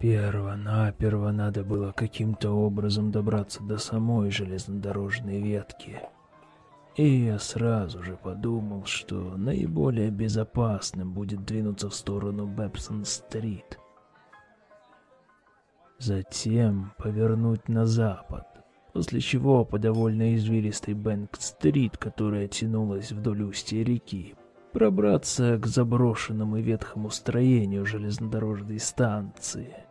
Перво-наперво надо было каким-то образом добраться до самой железнодорожной ветки. И я сразу же подумал, что наиболее безопасным будет двинуться в сторону Бэпсон-стрит. Затем повернуть на запад, после чего по довольно извилистой Бэнк-стрит, которая тянулась вдоль устья реки, пробраться к заброшенному и ветхому строению железнодорожной станции.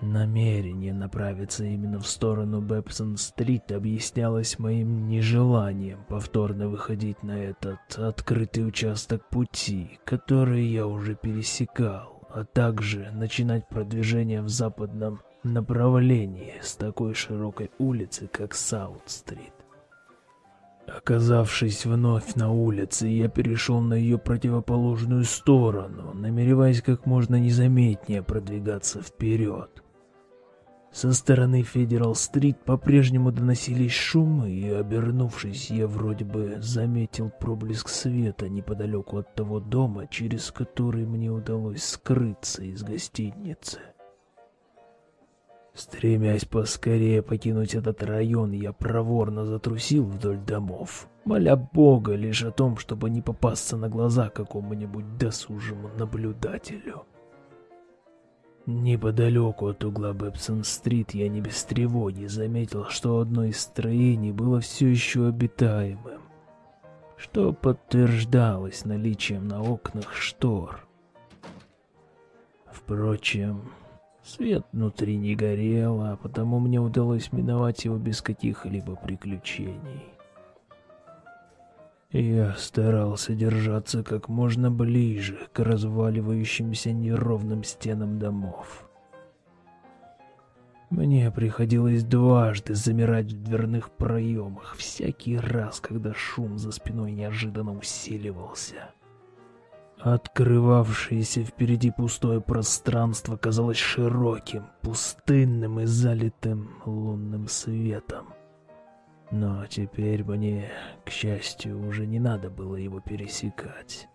Намерение направиться именно в сторону Бэпсон-стрит объяснялось моим нежеланием повторно выходить на этот открытый участок пути, который я уже пересекал, а также начинать продвижение в западном направлении с такой широкой улицы, как Саут-стрит. Оказавшись вновь на улице, я перешел на ее противоположную сторону, намереваясь как можно незаметнее продвигаться вперед. Со стороны Федерал-стрит по-прежнему доносились шумы, и, обернувшись, я вроде бы заметил проблеск света неподалеку от того дома, через который мне удалось скрыться из гостиницы. Стремясь поскорее покинуть этот район, я проворно затрусил вдоль домов, моля Бога лишь о том, чтобы не попасться на глаза какому-нибудь досужему наблюдателю. Неподалеку от угла Бэпсон-стрит я не без тревоги заметил, что одно из строений было все еще обитаемым, что подтверждалось наличием на окнах штор. Впрочем, свет внутри не горел, а потому мне удалось миновать его без каких-либо приключений. Я старался держаться как можно ближе к разваливающимся неровным стенам домов. Мне приходилось дважды замирать в дверных проемах, всякий раз, когда шум за спиной неожиданно усиливался. Открывавшееся впереди пустое пространство казалось широким, пустынным и залитым лунным светом. Но теперь мне, к счастью, уже не надо было его пересекать.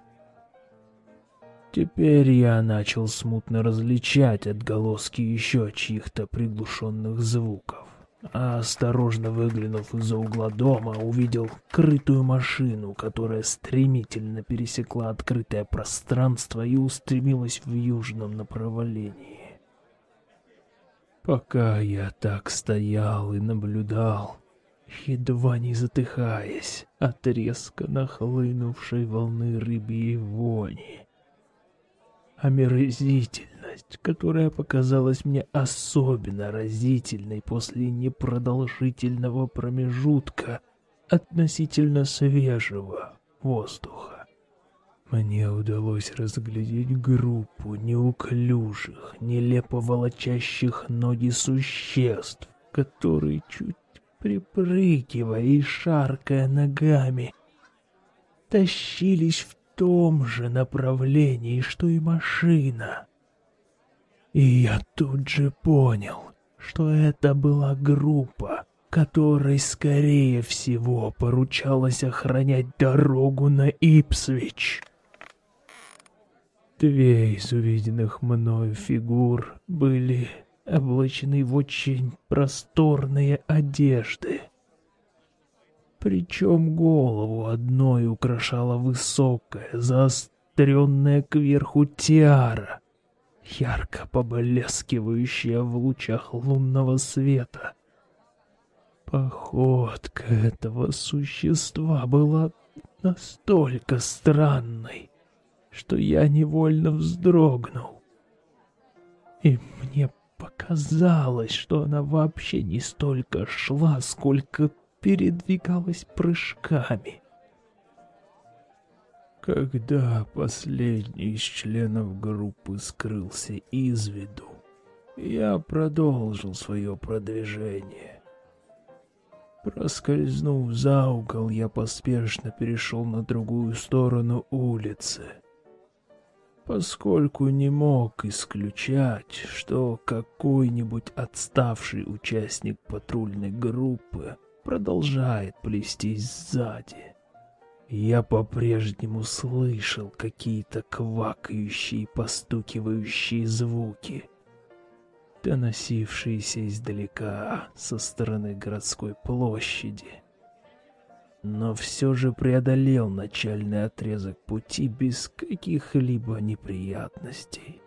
Теперь я начал смутно различать отголоски еще чьих-то приглушенных звуков. А осторожно выглянув из-за угла дома, увидел крытую машину, которая стремительно пересекла открытое пространство и устремилась в южном направлении. Пока я так стоял и наблюдал, едва не затыхаясь от резко нахлынувшей волны рыбьей вони. Омерзительность, которая показалась мне особенно разительной после непродолжительного промежутка относительно свежего воздуха. Мне удалось разглядеть группу неуклюжих, нелепо волочащих ноги существ, которые чуть припрыгивая и шаркая ногами, тащились в том же направлении, что и машина. И я тут же понял, что это была группа, которой, скорее всего, поручалось охранять дорогу на Ипсвич. Две из увиденных мною фигур были облачены в очень просторные одежды. Причем голову одной украшала высокая, заостренная кверху тиара, ярко поблескивающая в лучах лунного света. Походка этого существа была настолько странной, что я невольно вздрогнул. И мне Показалось, что она вообще не столько шла, сколько передвигалась прыжками. Когда последний из членов группы скрылся из виду, я продолжил свое продвижение. Проскользнув за угол, я поспешно перешел на другую сторону улицы поскольку не мог исключать, что какой-нибудь отставший участник патрульной группы продолжает плестись сзади. Я по-прежнему слышал какие-то квакающие, постукивающие звуки. доносившиеся издалека со стороны городской площади. Но все же преодолел начальный отрезок пути без каких-либо неприятностей.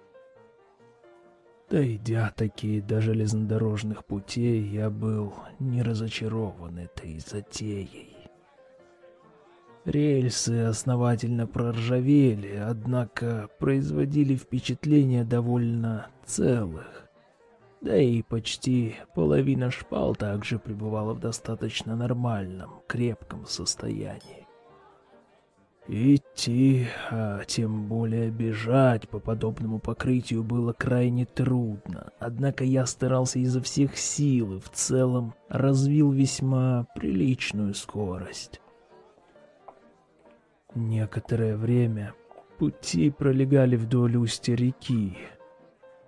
Дойдя такие до железнодорожных путей, я был не разочарован этой затеей. Рельсы основательно проржавели, однако производили впечатление довольно целых. Да и почти половина шпал также пребывала в достаточно нормальном, крепком состоянии. Идти, а тем более бежать по подобному покрытию было крайне трудно, однако я старался изо всех сил и в целом развил весьма приличную скорость. Некоторое время пути пролегали вдоль устья реки,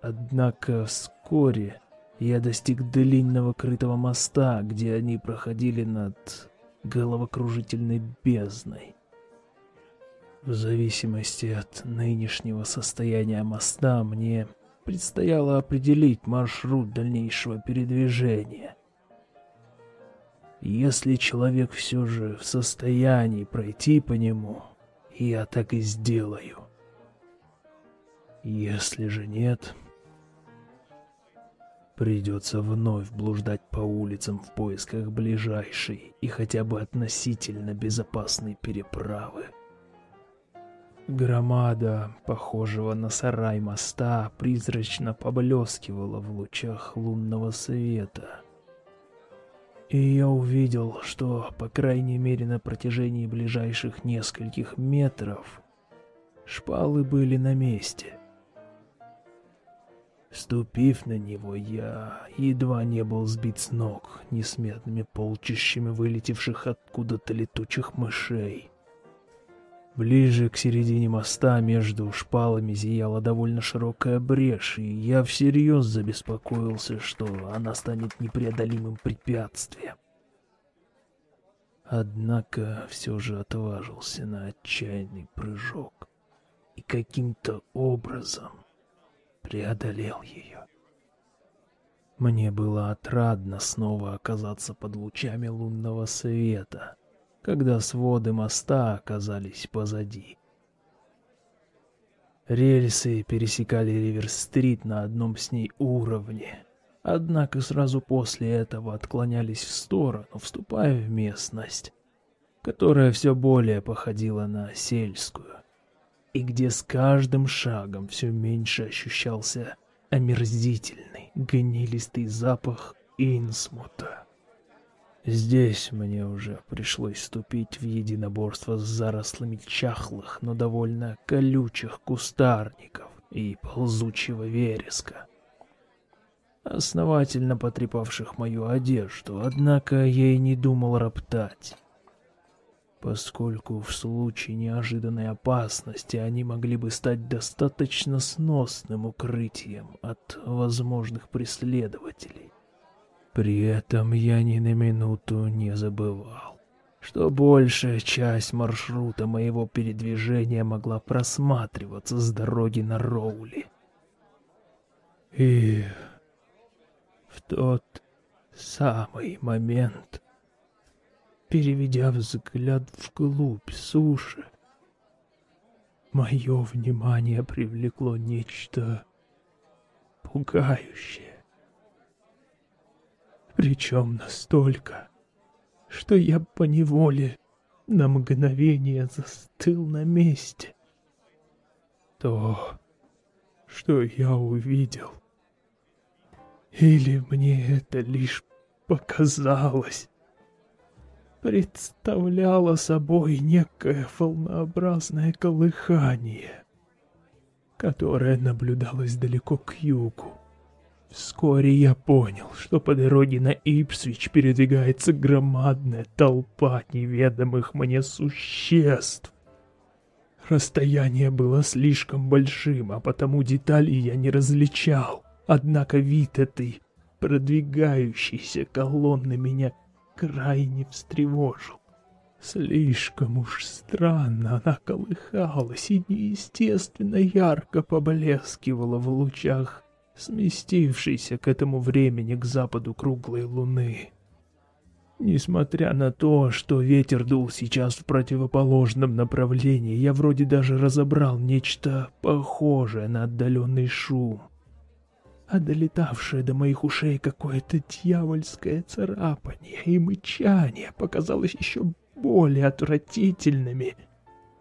однако вскоре я достиг длинного крытого моста, где они проходили над головокружительной бездной. В зависимости от нынешнего состояния моста мне предстояло определить маршрут дальнейшего передвижения. Если человек все же в состоянии пройти по нему, я так и сделаю. Если же нет, придется вновь блуждать по улицам в поисках ближайшей и хотя бы относительно безопасной переправы. Громада, похожего на сарай моста, призрачно поблескивала в лучах лунного света. И я увидел, что, по крайней мере на протяжении ближайших нескольких метров, шпалы были на месте. Ступив на него, я едва не был сбит с ног несметными полчищами вылетевших откуда-то летучих мышей. Ближе к середине моста между шпалами зияла довольно широкая брешь, и я всерьез забеспокоился, что она станет непреодолимым препятствием. Однако все же отважился на отчаянный прыжок и каким-то образом преодолел ее. Мне было отрадно снова оказаться под лучами лунного света — когда своды моста оказались позади. Рельсы пересекали Ривер-стрит на одном с ней уровне, однако сразу после этого отклонялись в сторону, вступая в местность, которая все более походила на сельскую, и где с каждым шагом все меньше ощущался омерзительный, гнилистый запах инсмута. Здесь мне уже пришлось вступить в единоборство с зарослами чахлых, но довольно колючих кустарников и ползучего вереска, основательно потрепавших мою одежду, однако я и не думал роптать, поскольку в случае неожиданной опасности они могли бы стать достаточно сносным укрытием от возможных преследователей. При этом я ни на минуту не забывал, что большая часть маршрута моего передвижения могла просматриваться с дороги на Роули. И в тот самый момент, переведя взгляд вглубь суши, мое внимание привлекло нечто пугающее. Причем настолько, что я поневоле на мгновение застыл на месте. То, что я увидел, или мне это лишь показалось, представляло собой некое волнообразное колыхание, которое наблюдалось далеко к югу. Вскоре я понял, что по дороге на Ипсвич передвигается громадная толпа неведомых мне существ. Расстояние было слишком большим, а потому детали я не различал. Однако вид этой продвигающейся колонны меня крайне встревожил. Слишком уж странно она колыхалась и неестественно ярко поблескивала в лучах сместившийся к этому времени к западу круглой луны. Несмотря на то, что ветер дул сейчас в противоположном направлении, я вроде даже разобрал нечто похожее на отдаленный шум. А долетавшее до моих ушей какое-то дьявольское царапание и мычание показалось еще более отвратительными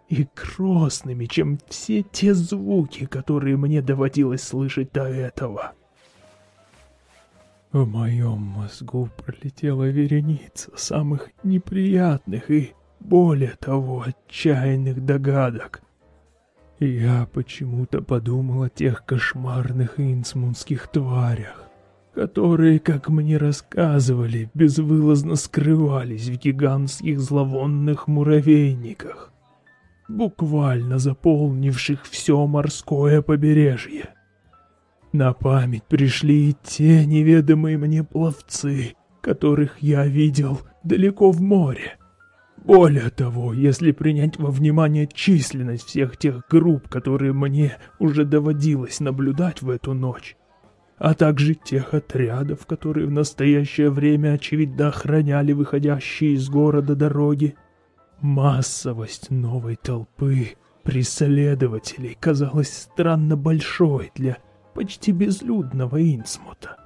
и грозными, чем все те звуки, которые мне доводилось слышать до этого. В моем мозгу пролетела вереница самых неприятных и, более того, отчаянных догадок. Я почему-то подумал о тех кошмарных инсмунских тварях, которые, как мне рассказывали, безвылазно скрывались в гигантских зловонных муравейниках, буквально заполнивших все морское побережье. На память пришли и те неведомые мне пловцы, которых я видел далеко в море. Более того, если принять во внимание численность всех тех групп, которые мне уже доводилось наблюдать в эту ночь, а также тех отрядов, которые в настоящее время, очевидно, охраняли выходящие из города дороги, массовость новой толпы преследователей казалась странно большой для почти безлюдного Инсмута.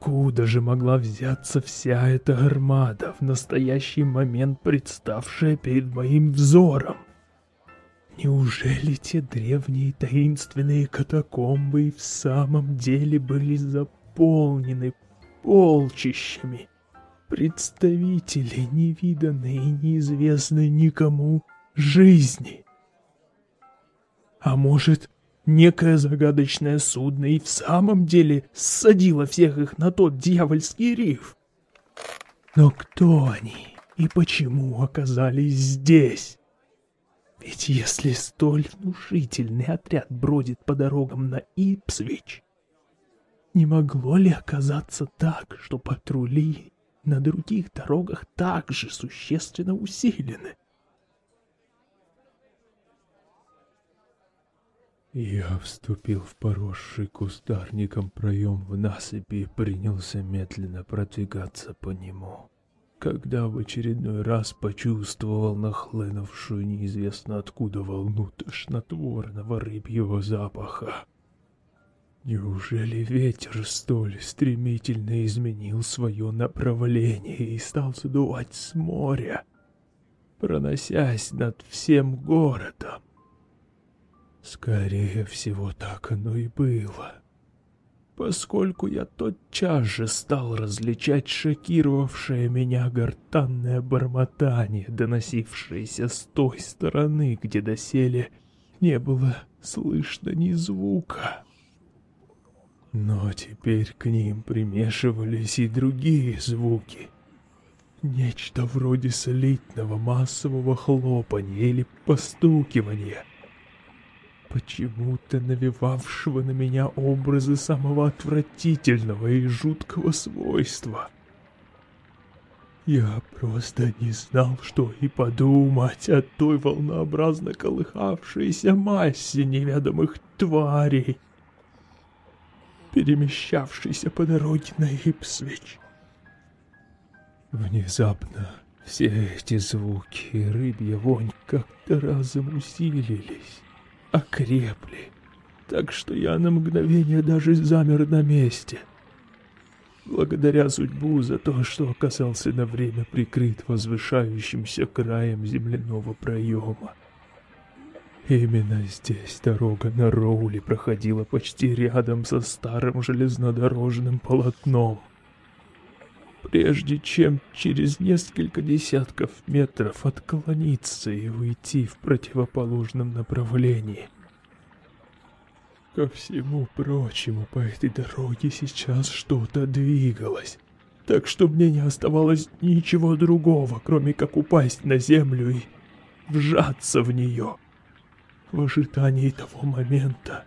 Откуда же могла взяться вся эта армада, в настоящий момент представшая перед моим взором? Неужели те древние таинственные катакомбы и в самом деле были заполнены полчищами представителей невиданной и неизвестной никому жизни? А может, Некое загадочное судно и в самом деле ссадило всех их на тот дьявольский риф. Но кто они и почему оказались здесь? Ведь если столь внушительный отряд бродит по дорогам на Ипсвич, не могло ли оказаться так, что патрули на других дорогах также существенно усилены? Я вступил в поросший кустарником проем в насыпи и принялся медленно продвигаться по нему. Когда в очередной раз почувствовал нахлынувшую неизвестно откуда волну тошнотворного рыбьего запаха. Неужели ветер столь стремительно изменил свое направление и стал задувать с моря, проносясь над всем городом? Скорее всего, так оно и было. Поскольку я тотчас же стал различать шокировавшее меня гортанное бормотание, доносившееся с той стороны, где доселе не было слышно ни звука. Но теперь к ним примешивались и другие звуки. Нечто вроде слитного массового хлопанья или постукивания — почему-то навевавшего на меня образы самого отвратительного и жуткого свойства. Я просто не знал, что и подумать о той волнообразно колыхавшейся массе неведомых тварей, перемещавшейся по дороге на Ипсвич. Внезапно все эти звуки и рыбья вонь как-то разом усилились окрепли, так что я на мгновение даже замер на месте. Благодаря судьбу за то, что оказался на время прикрыт возвышающимся краем земляного проема. Именно здесь дорога на Роули проходила почти рядом со старым железнодорожным полотном. Прежде чем через несколько десятков метров отклониться и уйти в противоположном направлении. Ко всему прочему, по этой дороге сейчас что-то двигалось, так что мне не оставалось ничего другого, кроме как упасть на землю и вжаться в нее в ожидании того момента,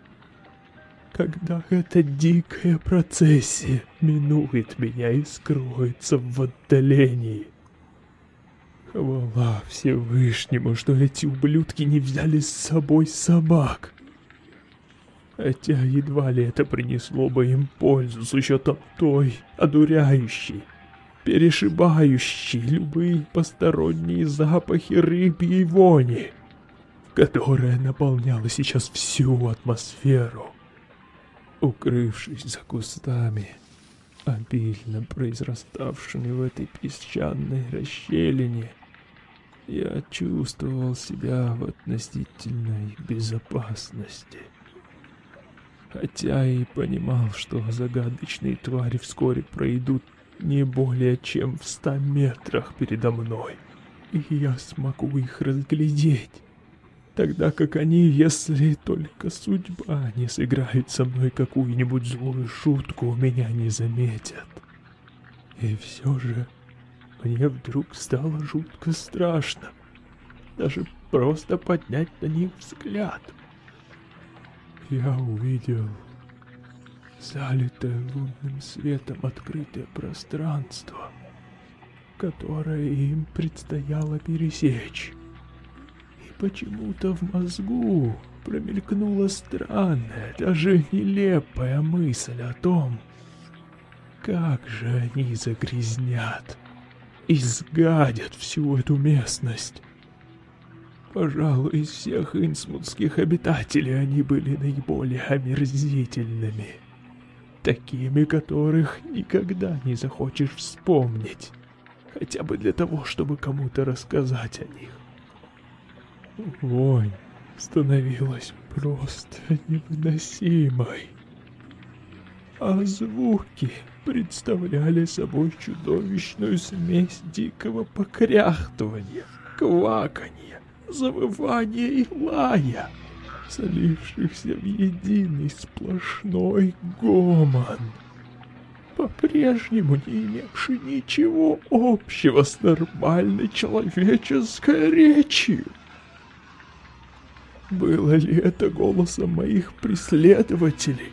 когда эта дикая процессия минует меня и скроется в отдалении. Хвала Всевышнему, что эти ублюдки не взяли с собой собак. Хотя едва ли это принесло бы им пользу с учетом той, одуряющей, перешибающей любые посторонние запахи рыбьей вони, которая наполняла сейчас всю атмосферу. Укрывшись за кустами, обильно произраставшими в этой песчаной расщелине, я чувствовал себя в относительной безопасности. Хотя и понимал, что загадочные твари вскоре пройдут не более чем в ста метрах передо мной, и я смогу их разглядеть, тогда как они, если только судьба не сыграет со мной какую-нибудь злую шутку, меня не заметят. И все же мне вдруг стало жутко страшно, даже просто поднять на них взгляд. Я увидел залитое лунным светом открытое пространство, которое им предстояло пересечь. Почему-то в мозгу промелькнула странная, даже нелепая мысль о том, как же они загрязнят изгадят всю эту местность. Пожалуй, из всех инсмутских обитателей они были наиболее омерзительными. Такими, которых никогда не захочешь вспомнить. Хотя бы для того, чтобы кому-то рассказать о них. Вонь становилась просто невыносимой. А звуки представляли собой чудовищную смесь дикого покряхтывания, кваканья, завывания и лая, слившихся в единый сплошной гомон, по-прежнему не имевший ничего общего с нормальной человеческой речью. Было ли это голосом моих преследователей?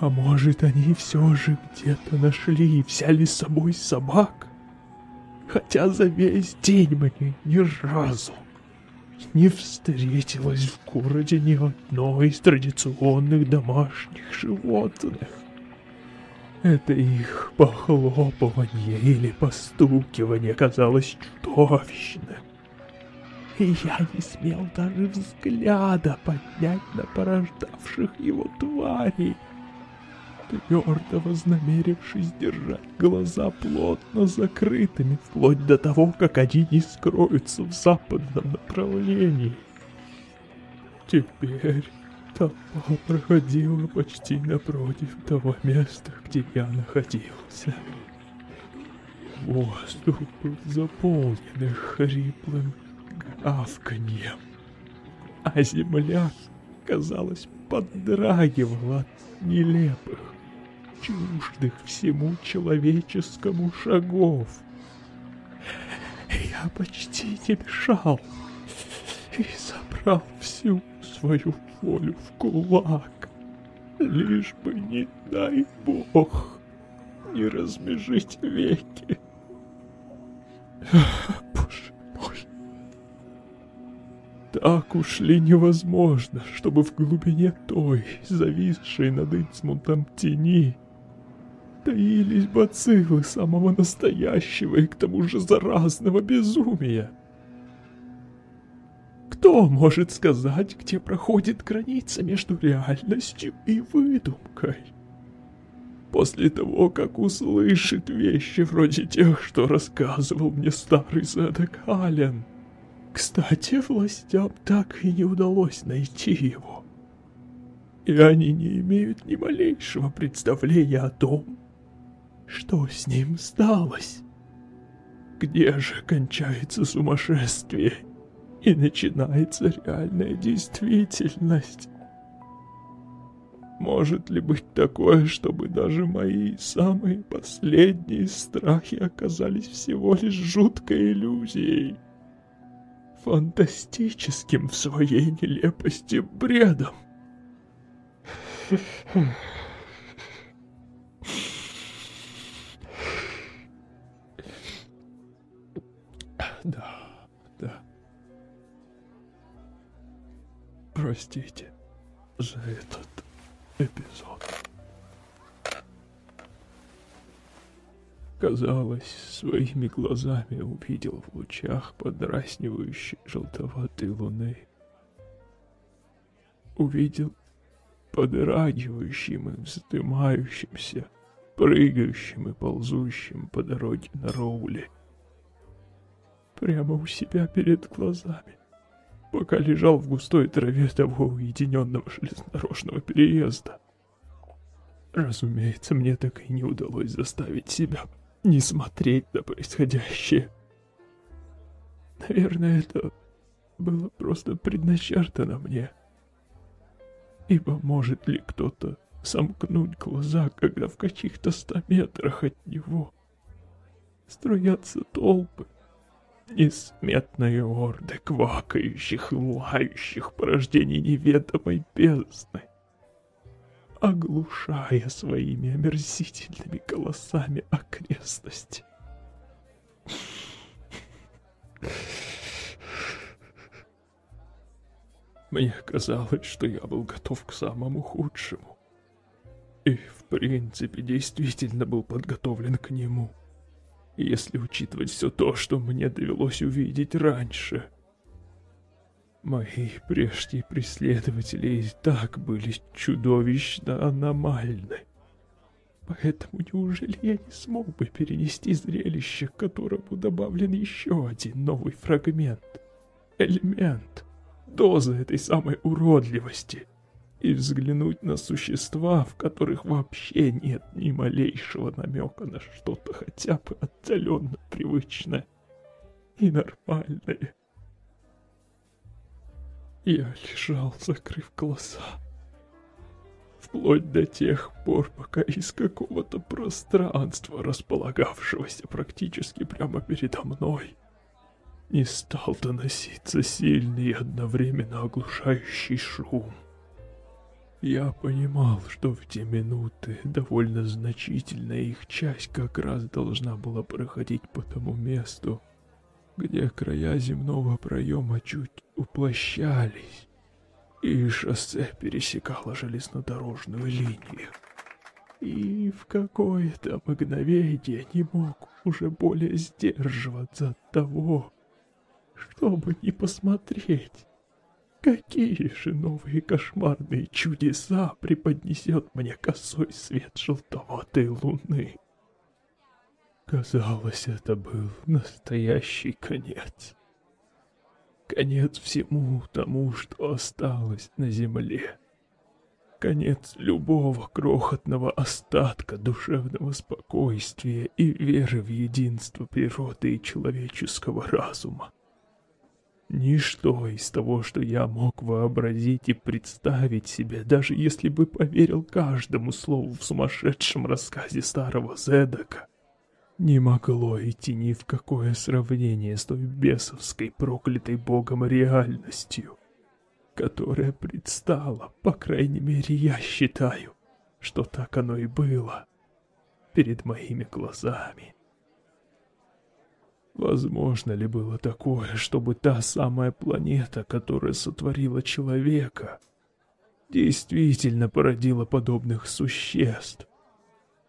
А может, они все же где-то нашли и взяли с собой собак? Хотя за весь день мне ни разу не встретилось в городе ни одной из традиционных домашних животных. Это их похлопывание или постукивание казалось чудовищным. И я не смел даже взгляда поднять на порождавших его тварей твердо вознамерившись держать глаза плотно закрытыми, вплоть до того, как они не скроются в западном направлении. Теперь толпа проходила почти напротив того места, где я находился. Воздух был заполнен хриплым гавканьем, а земля, казалось, подрагивала от нелепых, чуждых всему человеческому шагов. Я почти не мешал и собрал всю свою волю в кулак, лишь бы, не дай бог, не размежить веки. Так ушли невозможно, чтобы в глубине той, зависшей над Инсмутом тени, таились бациллы самого настоящего и к тому же заразного безумия. Кто может сказать, где проходит граница между реальностью и выдумкой? После того, как услышит вещи вроде тех, что рассказывал мне старый Зедек Аллен. Кстати, властям так и не удалось найти его. И они не имеют ни малейшего представления о том, что с ним сталось? Где же кончается сумасшествие и начинается реальная действительность? Может ли быть такое, чтобы даже мои самые последние страхи оказались всего лишь жуткой иллюзией? Фантастическим в своей нелепости бредом? Да, да. Простите. за этот эпизод. Казалось, своими глазами увидел в лучах подраснивающей желтоватой луны. Увидел подрагивающим и вздымающимся, прыгающим и ползущим по дороге на Роуле. Прямо у себя перед глазами, пока лежал в густой траве того уединенного железнодорожного переезда. Разумеется, мне так и не удалось заставить себя не смотреть на происходящее. Наверное, это было просто предначертано мне. Ибо может ли кто-то сомкнуть глаза, когда в каких-то ста метрах от него струятся толпы, несметные орды квакающих и лающих порождений неведомой бездны, оглушая своими омерзительными голосами окрестности. Мне казалось, что я был готов к самому худшему. И, в принципе, действительно был подготовлен к нему. Если учитывать все то, что мне довелось увидеть раньше. Мои прежние преследователи и так были чудовищно аномальны. Поэтому неужели я не смог бы перенести зрелище, к которому добавлен еще один новый фрагмент, элемент, доза этой самой уродливости, и взглянуть на существа, в которых вообще нет ни малейшего намека на что-то хотя бы отдаленно привычное и нормальное? Я лежал, закрыв глаза. Вплоть до тех пор, пока из какого-то пространства, располагавшегося практически прямо передо мной, не стал доноситься сильный и одновременно оглушающий шум. Я понимал, что в те минуты довольно значительная их часть как раз должна была проходить по тому месту, где края земного проема чуть уплощались, и шоссе пересекало железнодорожную линию. И в какое-то мгновение не мог уже более сдерживаться от того, чтобы не посмотреть, какие же новые кошмарные чудеса преподнесет мне косой свет желтоватой луны. Казалось, это был настоящий конец. Конец всему тому, что осталось на земле. Конец любого крохотного остатка душевного спокойствия и веры в единство природы и человеческого разума. Ничто из того, что я мог вообразить и представить себе, даже если бы поверил каждому слову в сумасшедшем рассказе старого Зедака, не могло идти ни в какое сравнение с той бесовской, проклятой богом реальностью, которая предстала, по крайней мере, я считаю, что так оно и было, перед моими глазами. Возможно ли было такое, чтобы та самая планета, которая сотворила человека, действительно породила подобных существ?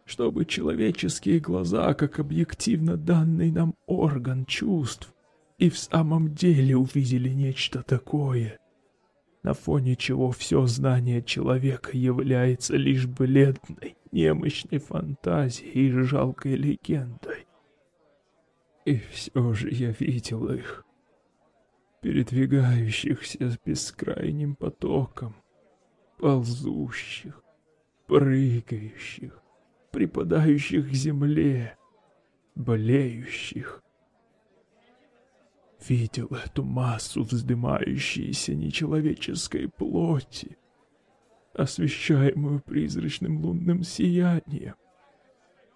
Чтобы человеческие глаза, как объективно данный нам орган чувств, и в самом деле увидели нечто такое, на фоне чего все знание человека является лишь бледной, немощной фантазией и жалкой легендой. И все же я видел их, передвигающихся с бескрайним потоком, ползущих, прыгающих, припадающих к земле, болеющих. Видел эту массу вздымающейся нечеловеческой плоти, освещаемую призрачным лунным сиянием,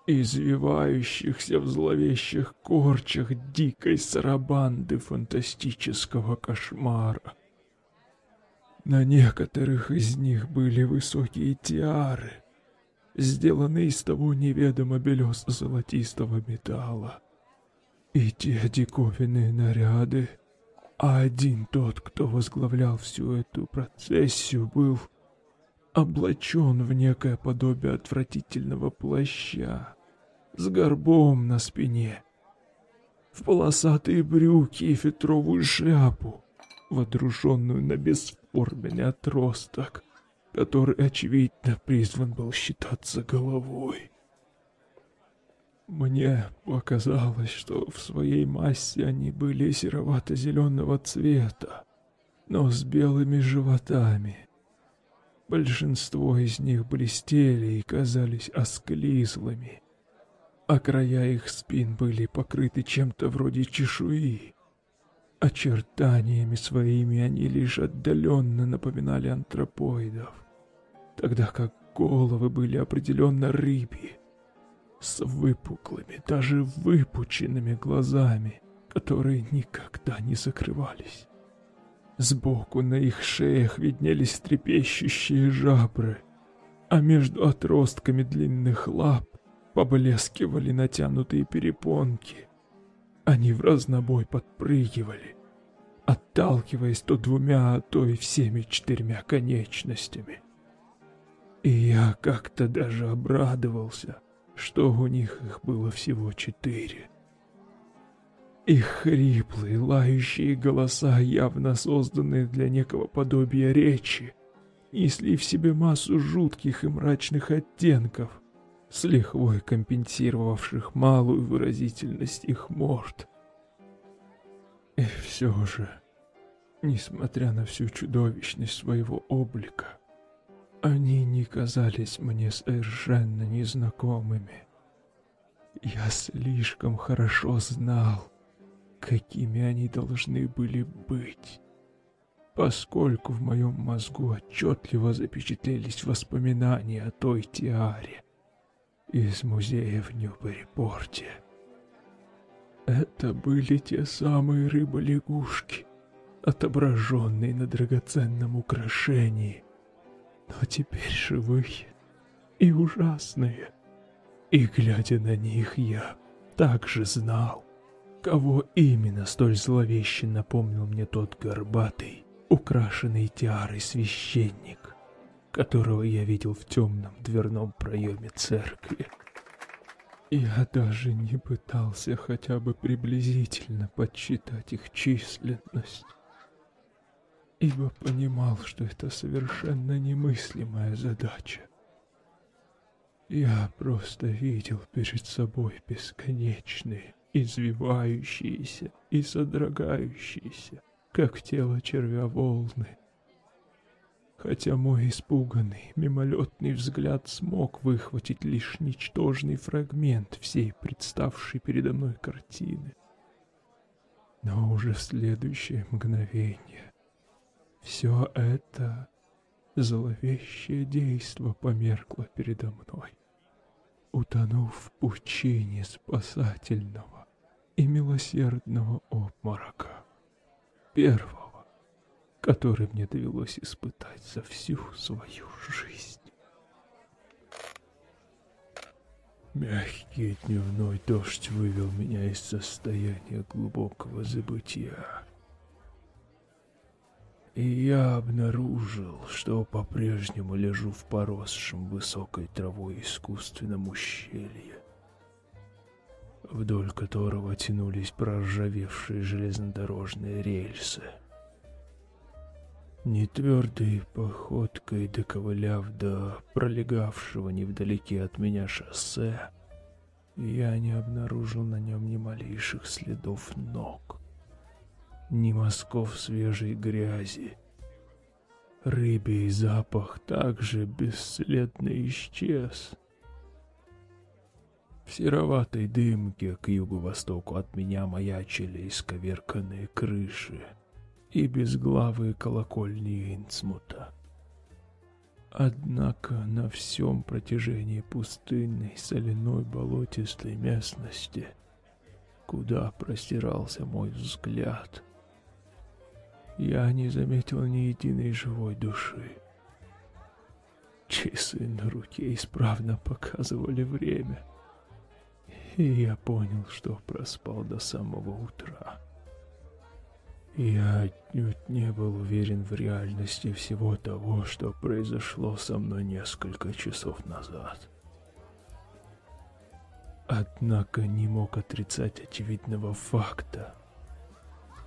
извивающихся в зловещих корчах дикой сарабанды фантастического кошмара. На некоторых из них были высокие тиары — сделанный из того неведомо белесо-золотистого металла. И те диковинные наряды, а один тот, кто возглавлял всю эту процессию, был облачен в некое подобие отвратительного плаща, с горбом на спине, в полосатые брюки и фетровую шляпу, водруженную на бесформенный отросток, который, очевидно, призван был считаться головой. Мне показалось, что в своей массе они были серовато-зеленого цвета, но с белыми животами. Большинство из них блестели и казались осклизлыми, а края их спин были покрыты чем-то вроде чешуи. Очертаниями своими они лишь отдаленно напоминали антропоидов, тогда как головы были определенно рыбьи с выпуклыми, даже выпученными глазами, которые никогда не закрывались. Сбоку на их шеях виднелись трепещущие жабры, а между отростками длинных лап поблескивали натянутые перепонки. Они в разнобой подпрыгивали, отталкиваясь то двумя, то и всеми четырьмя конечностями. И я как-то даже обрадовался — что у них их было всего четыре. Их хриплые, лающие голоса, явно созданные для некого подобия речи, несли в себе массу жутких и мрачных оттенков, с лихвой компенсировавших малую выразительность их морд. И все же, несмотря на всю чудовищность своего облика, они не казались мне совершенно незнакомыми. Я слишком хорошо знал, какими они должны были быть, поскольку в моем мозгу отчетливо запечатлелись воспоминания о той тиаре из музея в Ньюберри-порте. Это были те самые рыбы-лягушки, отображенные на драгоценном украшении — но теперь живые и ужасные. И, глядя на них, я также знал, кого именно столь зловеще напомнил мне тот горбатый, украшенный тиарой священник, которого я видел в темном дверном проеме церкви. Я даже не пытался хотя бы приблизительно подсчитать их численность ибо понимал, что это совершенно немыслимая задача. Я просто видел перед собой бесконечные, извивающиеся и содрогающиеся, как тело червя волны. Хотя мой испуганный, мимолетный взгляд смог выхватить лишь ничтожный фрагмент всей представшей передо мной картины. Но уже в следующее мгновение все это зловещее действо померкло передо мной, утонув в пучине спасательного и милосердного обморока, первого, который мне довелось испытать за всю свою жизнь. Мягкий дневной дождь вывел меня из состояния глубокого забытия и я обнаружил, что по-прежнему лежу в поросшем высокой травой искусственном ущелье, вдоль которого тянулись проржавевшие железнодорожные рельсы. Нетвердой походкой доковыляв до пролегавшего невдалеке от меня шоссе, я не обнаружил на нем ни малейших следов ног ни мазков свежей грязи. Рыбий запах также бесследно исчез. В сероватой дымке к юго-востоку от меня маячили исковерканные крыши и безглавые колокольни Инцмута. Однако на всем протяжении пустынной соляной болотистой местности, куда простирался мой взгляд, я не заметил ни единой живой души. Часы на руке исправно показывали время, и я понял, что проспал до самого утра. Я отнюдь не был уверен в реальности всего того, что произошло со мной несколько часов назад. Однако не мог отрицать очевидного факта,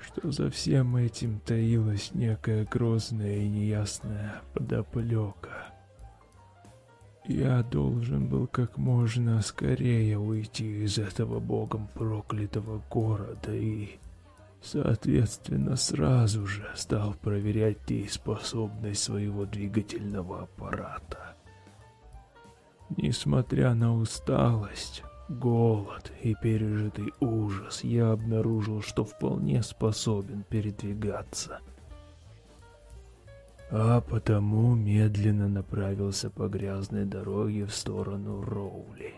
что за всем этим таилась некая грозная и неясная подоплека. Я должен был как можно скорее уйти из этого богом проклятого города и, соответственно, сразу же стал проверять дееспособность своего двигательного аппарата. Несмотря на усталость, голод и пережитый ужас, я обнаружил, что вполне способен передвигаться – а потому медленно направился по грязной дороге в сторону Роули.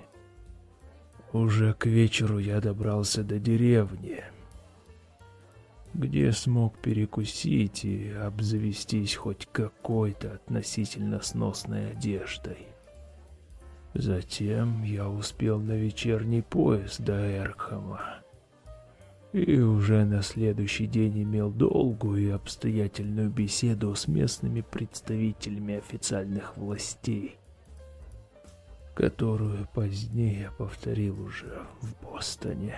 Уже к вечеру я добрался до деревни, где смог перекусить и обзавестись хоть какой-то относительно сносной одеждой. Затем я успел на вечерний поезд до Эрхама и уже на следующий день имел долгую и обстоятельную беседу с местными представителями официальных властей, которую позднее повторил уже в Бостоне.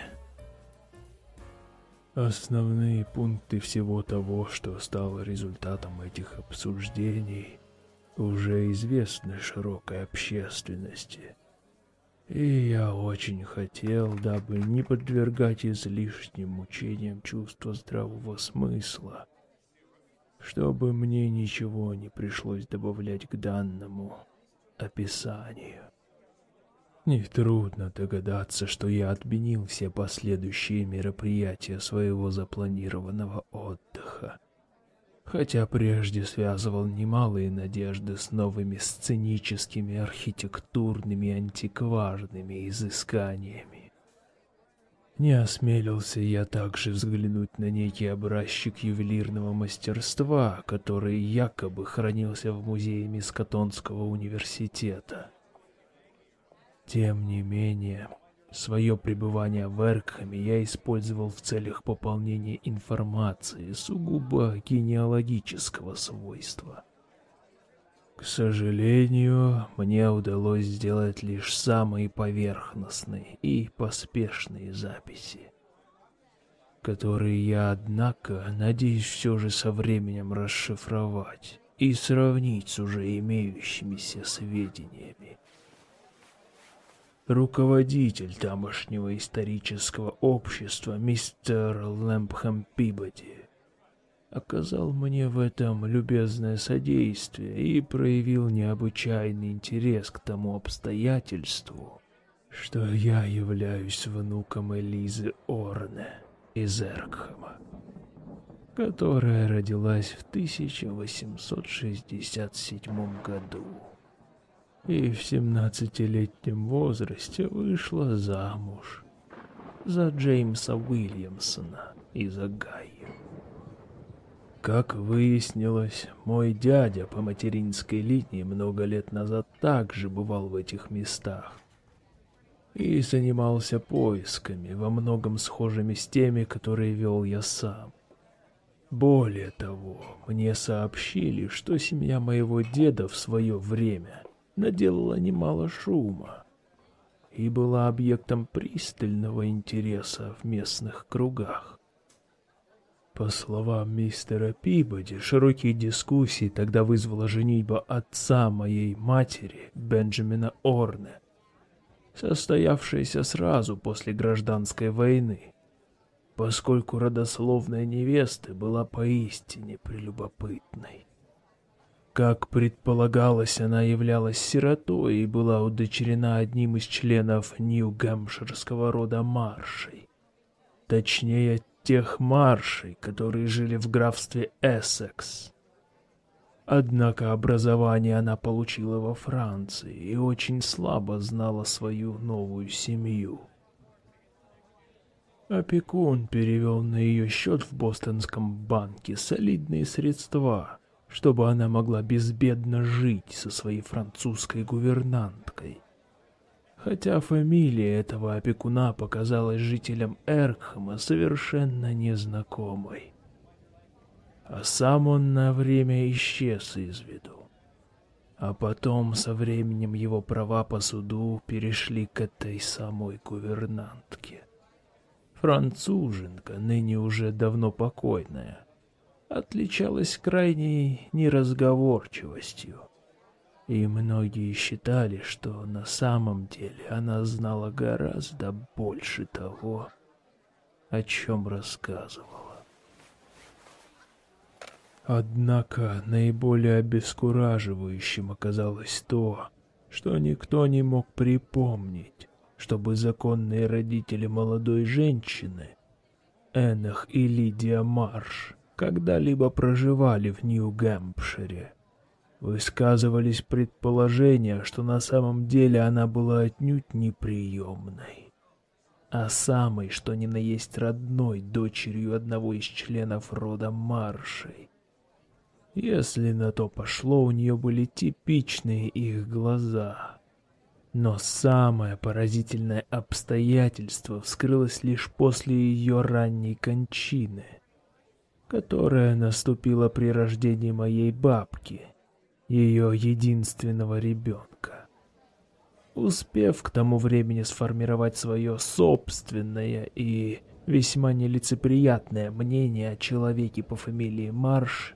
Основные пункты всего того, что стало результатом этих обсуждений, уже известны широкой общественности – и я очень хотел, дабы не подвергать излишним мучениям чувства здравого смысла, чтобы мне ничего не пришлось добавлять к данному описанию. Нетрудно догадаться, что я отменил все последующие мероприятия своего запланированного отдыха хотя прежде связывал немалые надежды с новыми сценическими, архитектурными, антикварными изысканиями. Не осмелился я также взглянуть на некий образчик ювелирного мастерства, который якобы хранился в музее Мискатонского университета. Тем не менее, Свое пребывание в Эркхаме я использовал в целях пополнения информации сугубо генеалогического свойства. К сожалению, мне удалось сделать лишь самые поверхностные и поспешные записи, которые я, однако, надеюсь все же со временем расшифровать и сравнить с уже имеющимися сведениями. Руководитель тамошнего исторического общества, мистер Лэмпхэм Пибоди, оказал мне в этом любезное содействие и проявил необычайный интерес к тому обстоятельству, что я являюсь внуком Элизы Орне из Эркхэма, которая родилась в 1867 году и в семнадцатилетнем возрасте вышла замуж за Джеймса Уильямсона из Огайо. Как выяснилось, мой дядя по материнской линии много лет назад также бывал в этих местах и занимался поисками, во многом схожими с теми, которые вел я сам. Более того, мне сообщили, что семья моего деда в свое время наделала немало шума и была объектом пристального интереса в местных кругах. По словам мистера Пибоди, широкие дискуссии тогда вызвала женитьба отца моей матери, Бенджамина Орне, состоявшаяся сразу после гражданской войны, поскольку родословная невесты была поистине прелюбопытной. Как предполагалось, она являлась сиротой и была удочерена одним из членов Нью-Гэмпширского рода маршей. Точнее, тех маршей, которые жили в графстве Эссекс. Однако образование она получила во Франции и очень слабо знала свою новую семью. Опекун перевел на ее счет в бостонском банке солидные средства — чтобы она могла безбедно жить со своей французской гувернанткой. Хотя фамилия этого опекуна показалась жителям Эркхема совершенно незнакомой. а сам он на время исчез из виду. А потом со временем его права по суду перешли к этой самой гувернантке. Француженка, ныне уже давно покойная, отличалась крайней неразговорчивостью. И многие считали, что на самом деле она знала гораздо больше того, о чем рассказывала. Однако наиболее обескураживающим оказалось то, что никто не мог припомнить, чтобы законные родители молодой женщины, Энах и Лидия Марш, когда-либо проживали в Нью-Гэмпшире. Высказывались предположения, что на самом деле она была отнюдь неприемной, а самой, что ни на есть родной, дочерью одного из членов рода Маршей. Если на то пошло, у нее были типичные их глаза — но самое поразительное обстоятельство вскрылось лишь после ее ранней кончины, которая наступила при рождении моей бабки, ее единственного ребенка. Успев к тому времени сформировать свое собственное и весьма нелицеприятное мнение о человеке по фамилии Марш,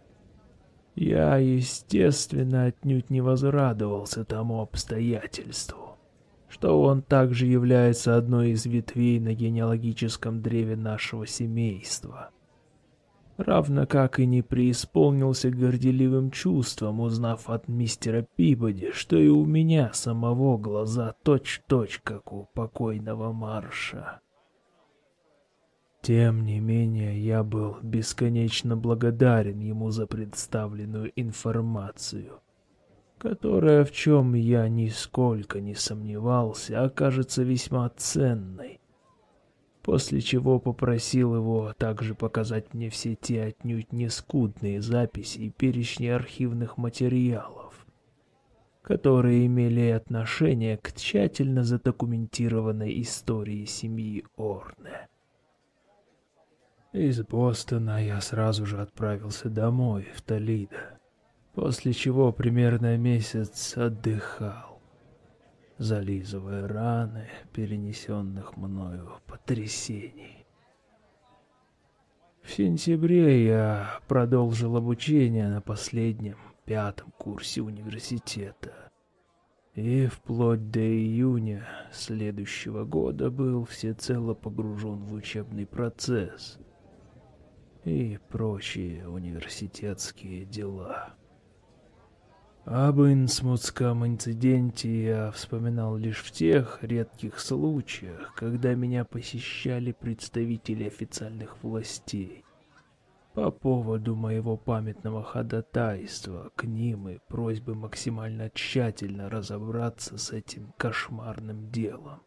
я, естественно, отнюдь не возрадовался тому обстоятельству что он также является одной из ветвей на генеалогическом древе нашего семейства. Равно как и не преисполнился горделивым чувством, узнав от мистера Пибоди, что и у меня самого глаза точь-точь, -точь, как у покойного Марша. Тем не менее, я был бесконечно благодарен ему за представленную информацию которая, в чем я нисколько не сомневался, окажется весьма ценной. После чего попросил его также показать мне все те отнюдь не скудные записи и перечни архивных материалов, которые имели отношение к тщательно задокументированной истории семьи Орне. Из Бостона я сразу же отправился домой, в Толидо после чего примерно месяц отдыхал, зализывая раны, перенесенных мною потрясений. В сентябре я продолжил обучение на последнем, пятом курсе университета. И вплоть до июня следующего года был всецело погружен в учебный процесс и прочие университетские дела. Об инсмутском инциденте я вспоминал лишь в тех редких случаях, когда меня посещали представители официальных властей по поводу моего памятного ходатайства к ним и просьбы максимально тщательно разобраться с этим кошмарным делом.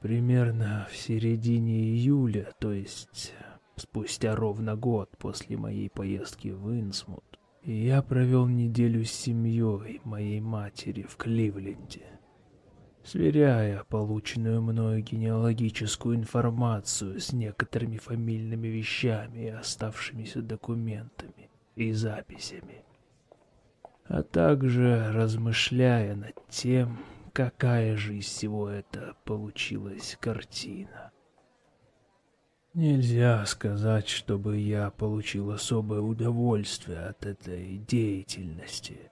Примерно в середине июля, то есть спустя ровно год после моей поездки в Инсмут, я провел неделю с семьей моей матери в Кливленде, сверяя полученную мною генеалогическую информацию с некоторыми фамильными вещами и оставшимися документами и записями, а также размышляя над тем, какая же из всего это получилась картина. Нельзя сказать, чтобы я получил особое удовольствие от этой деятельности,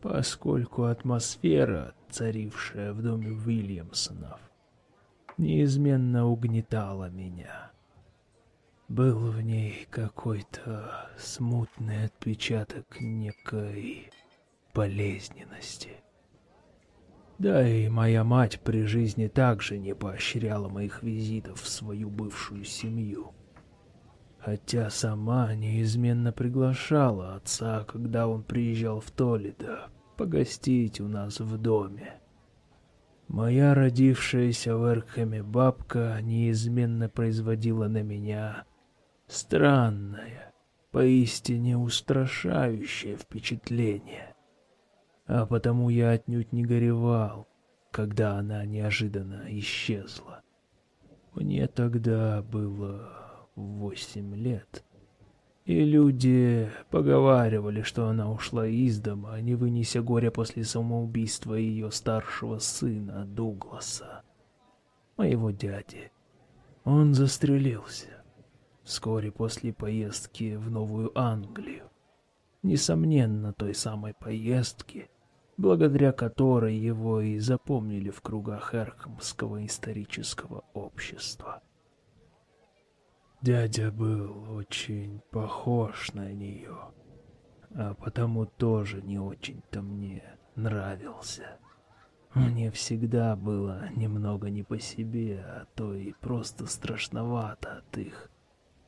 поскольку атмосфера, царившая в доме Уильямсонов, неизменно угнетала меня. Был в ней какой-то смутный отпечаток некой болезненности. Да и моя мать при жизни также не поощряла моих визитов в свою бывшую семью. Хотя сама неизменно приглашала отца, когда он приезжал в Толидо, погостить у нас в доме. Моя родившаяся в Эркхеме бабка неизменно производила на меня странное, поистине устрашающее впечатление а потому я отнюдь не горевал, когда она неожиданно исчезла. Мне тогда было восемь лет. И люди поговаривали, что она ушла из дома, не вынеся горя после самоубийства ее старшего сына Дугласа, моего дяди. Он застрелился вскоре после поездки в Новую Англию. Несомненно, той самой поездки, благодаря которой его и запомнили в кругах Эркhamского исторического общества. Дядя был очень похож на нее, а потому тоже не очень-то мне нравился. Мне всегда было немного не по себе, а то и просто страшновато от их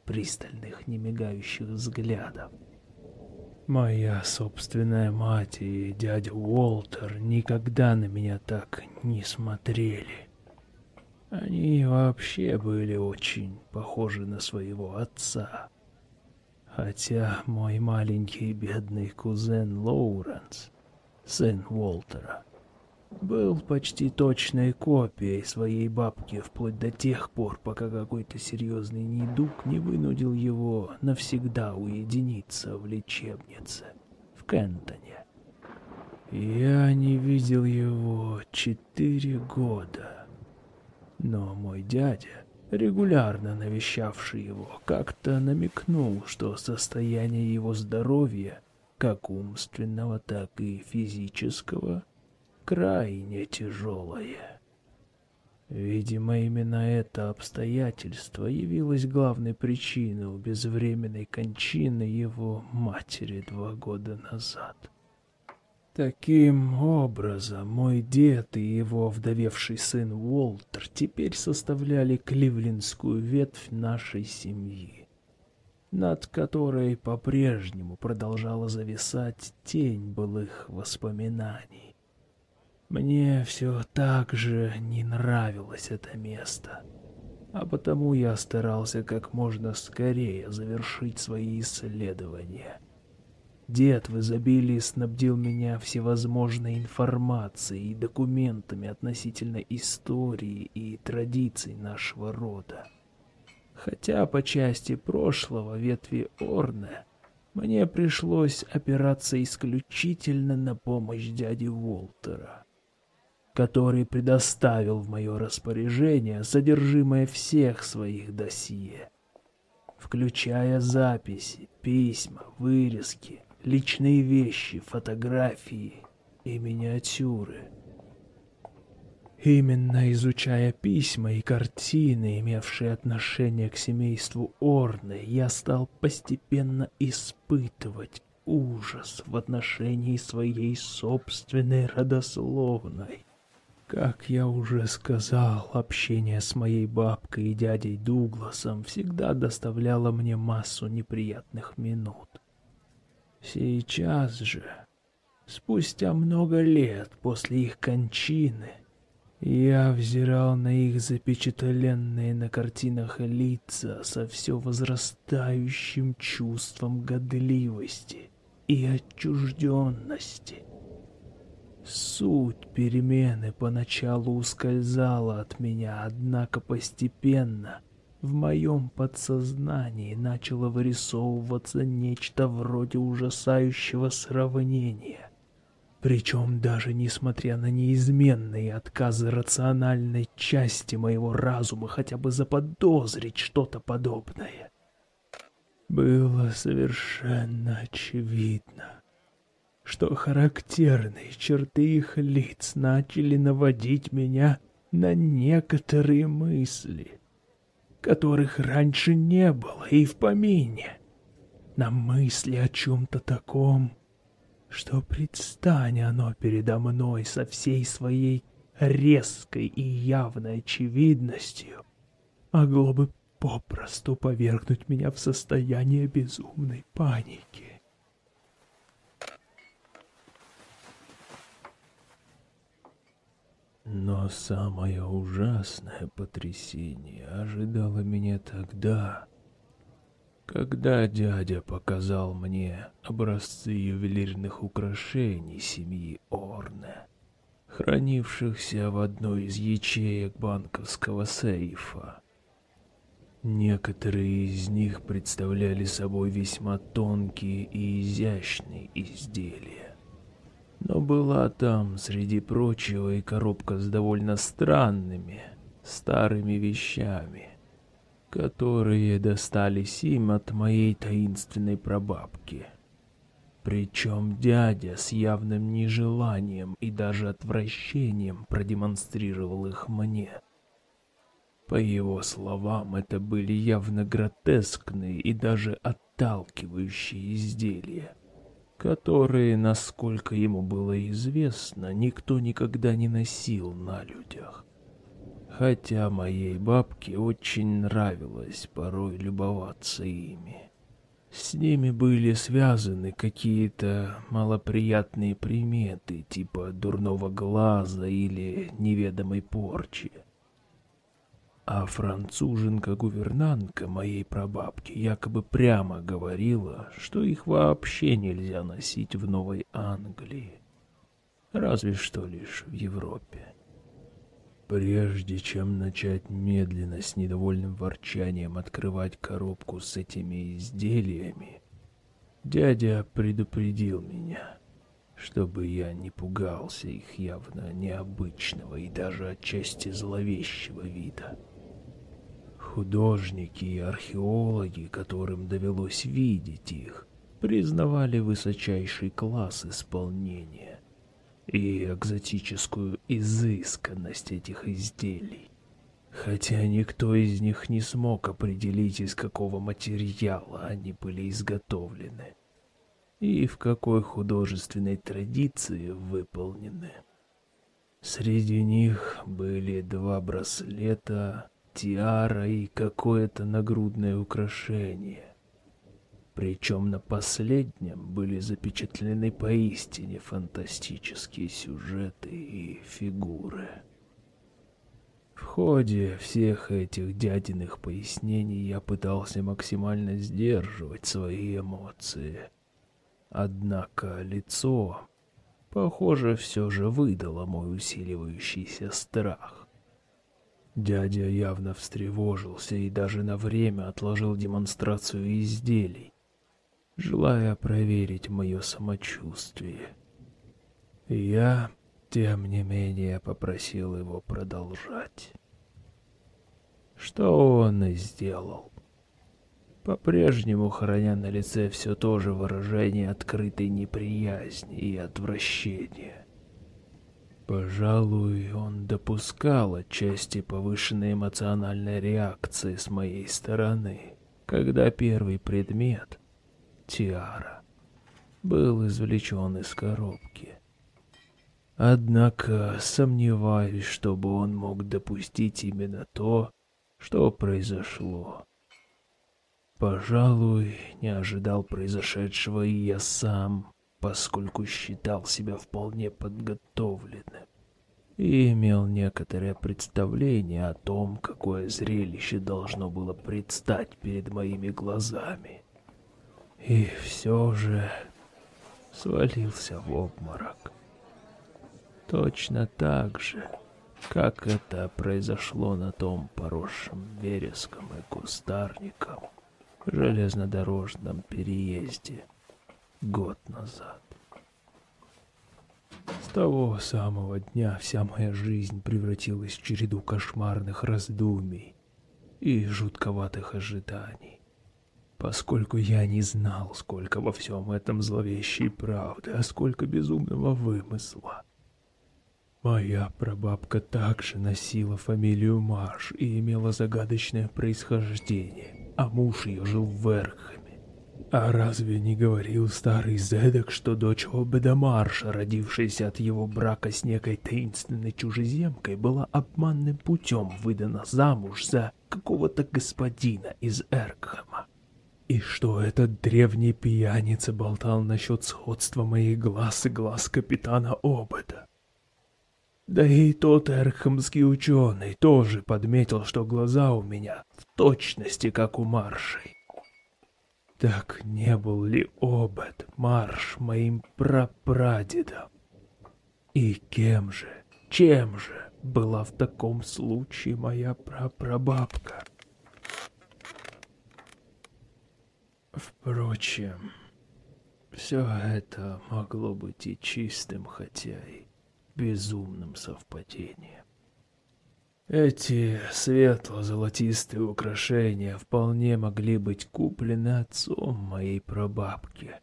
пристальных, немигающих взглядов. Моя собственная мать и дядя Уолтер никогда на меня так не смотрели. Они вообще были очень похожи на своего отца. Хотя мой маленький бедный кузен Лоуренс, сын Уолтера, был почти точной копией своей бабки вплоть до тех пор, пока какой-то серьезный недуг не вынудил его навсегда уединиться в лечебнице в Кентоне. Я не видел его четыре года. Но мой дядя, регулярно навещавший его, как-то намекнул, что состояние его здоровья, как умственного, так и физического, крайне тяжелое. Видимо, именно это обстоятельство явилось главной причиной безвременной кончины его матери два года назад. Таким образом, мой дед и его вдовевший сын Уолтер теперь составляли кливлендскую ветвь нашей семьи, над которой по-прежнему продолжала зависать тень былых воспоминаний. Мне все так же не нравилось это место, а потому я старался как можно скорее завершить свои исследования. Дед в изобилии снабдил меня всевозможной информацией и документами относительно истории и традиций нашего рода. Хотя по части прошлого ветви Орне мне пришлось опираться исключительно на помощь дяди Волтера который предоставил в мое распоряжение содержимое всех своих досье, включая записи, письма, вырезки, личные вещи, фотографии и миниатюры. Именно изучая письма и картины, имевшие отношение к семейству Орны, я стал постепенно испытывать ужас в отношении своей собственной родословной. Как я уже сказал, общение с моей бабкой и дядей Дугласом всегда доставляло мне массу неприятных минут. Сейчас же, спустя много лет после их кончины, я взирал на их запечатленные на картинах лица со все возрастающим чувством годливости и отчужденности. Суть перемены поначалу ускользала от меня, однако постепенно в моем подсознании начало вырисовываться нечто вроде ужасающего сравнения. Причем даже несмотря на неизменные отказы рациональной части моего разума хотя бы заподозрить что-то подобное. Было совершенно очевидно, что характерные черты их лиц начали наводить меня на некоторые мысли, которых раньше не было и в помине, на мысли о чем-то таком, что предстань оно передо мной со всей своей резкой и явной очевидностью, могло бы попросту повергнуть меня в состояние безумной паники. Но самое ужасное потрясение ожидало меня тогда, когда дядя показал мне образцы ювелирных украшений семьи Орне, хранившихся в одной из ячеек банковского сейфа. Некоторые из них представляли собой весьма тонкие и изящные изделия. Но была там, среди прочего, и коробка с довольно странными, старыми вещами, которые достались им от моей таинственной прабабки. Причем дядя с явным нежеланием и даже отвращением продемонстрировал их мне. По его словам, это были явно гротескные и даже отталкивающие изделия, которые, насколько ему было известно, никто никогда не носил на людях. Хотя моей бабке очень нравилось порой любоваться ими. С ними были связаны какие-то малоприятные приметы, типа дурного глаза или неведомой порчи. А француженка-гувернантка моей прабабки якобы прямо говорила, что их вообще нельзя носить в Новой Англии. Разве что лишь в Европе. Прежде чем начать медленно с недовольным ворчанием открывать коробку с этими изделиями, дядя предупредил меня, чтобы я не пугался их явно необычного и даже отчасти зловещего вида. Художники и археологи, которым довелось видеть их, признавали высочайший класс исполнения и экзотическую изысканность этих изделий. Хотя никто из них не смог определить, из какого материала они были изготовлены и в какой художественной традиции выполнены. Среди них были два браслета, тиара и какое-то нагрудное украшение. Причем на последнем были запечатлены поистине фантастические сюжеты и фигуры. В ходе всех этих дядиных пояснений я пытался максимально сдерживать свои эмоции. Однако лицо, похоже, все же выдало мой усиливающийся страх. Дядя явно встревожился и даже на время отложил демонстрацию изделий, желая проверить мое самочувствие. Я, тем не менее, попросил его продолжать. Что он и сделал. По-прежнему храня на лице все то же выражение открытой неприязни и отвращения. Пожалуй, он допускал отчасти повышенной эмоциональной реакции с моей стороны, когда первый предмет, тиара, был извлечен из коробки. Однако сомневаюсь, чтобы он мог допустить именно то, что произошло. Пожалуй, не ожидал произошедшего и я сам, поскольку считал себя вполне подготовленным и имел некоторое представление о том, какое зрелище должно было предстать перед моими глазами. И все же свалился в обморок. Точно так же, как это произошло на том поросшем вереском и кустарником железнодорожном переезде год назад. С того самого дня вся моя жизнь превратилась в череду кошмарных раздумий и жутковатых ожиданий, поскольку я не знал, сколько во всем этом зловещей правды, а сколько безумного вымысла. Моя прабабка также носила фамилию Марш и имела загадочное происхождение, а муж ее жил в Верхе. А разве не говорил старый Зедек, что дочь Обеда Марша, родившаяся от его брака с некой таинственной чужеземкой, была обманным путем выдана замуж за какого-то господина из Эркхэма? И что этот древний пьяница болтал насчет сходства моих глаз и глаз капитана Обеда? Да и тот эрхамский ученый тоже подметил, что глаза у меня в точности как у Маршей. Так не был ли обед марш моим прапрадедом? И кем же, чем же была в таком случае моя прапрабабка? Впрочем, все это могло быть и чистым, хотя и безумным совпадением. Эти светло-золотистые украшения вполне могли быть куплены отцом моей прабабки,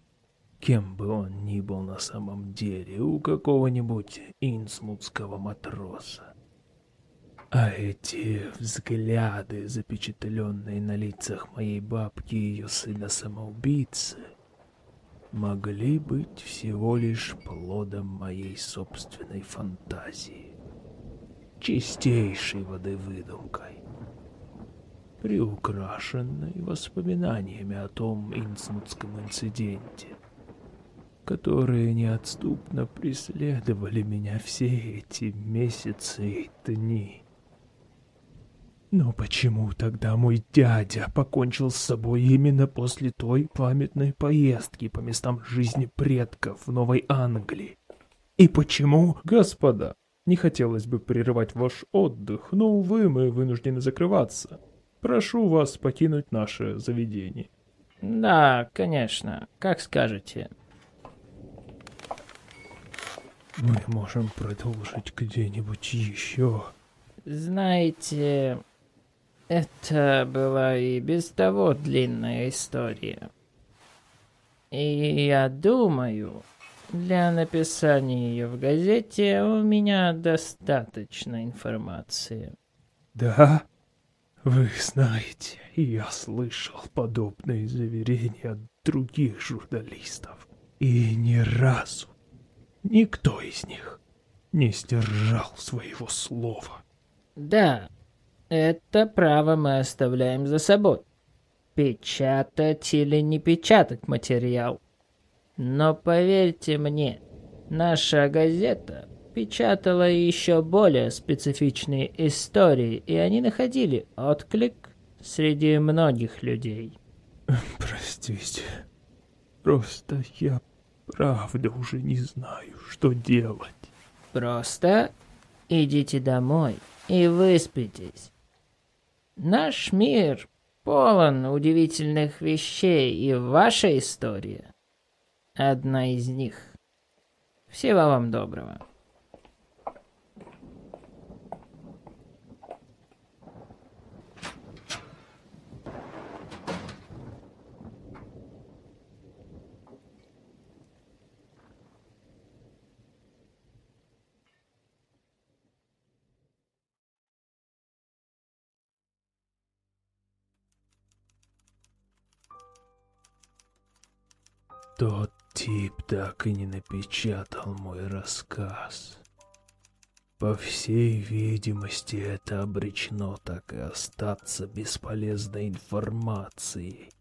кем бы он ни был на самом деле, у какого-нибудь инсмутского матроса. А эти взгляды, запечатленные на лицах моей бабки и ее сына-самоубийцы, могли быть всего лишь плодом моей собственной фантазии чистейшей воды выдумкой, приукрашенной воспоминаниями о том инсмутском инциденте, которые неотступно преследовали меня все эти месяцы и дни. Но почему тогда мой дядя покончил с собой именно после той памятной поездки по местам жизни предков в Новой Англии? И почему... Господа, не хотелось бы прерывать ваш отдых, но, увы, мы вынуждены закрываться. Прошу вас покинуть наше заведение. Да, конечно, как скажете. Мы можем продолжить где-нибудь еще. Знаете, это была и без того длинная история. И я думаю, для написания ее в газете у меня достаточно информации. Да? Вы знаете, я слышал подобные заверения от других журналистов. И ни разу никто из них не сдержал своего слова. Да, это право мы оставляем за собой. Печатать или не печатать материал – но поверьте мне, наша газета печатала еще более специфичные истории, и они находили отклик среди многих людей. Простите, просто я правда уже не знаю, что делать. Просто идите домой и выспитесь. Наш мир полон удивительных вещей, и ваша история одна из них. Всего вам доброго. Тот Тип так и не напечатал мой рассказ. По всей видимости, это обречено так и остаться бесполезной информацией,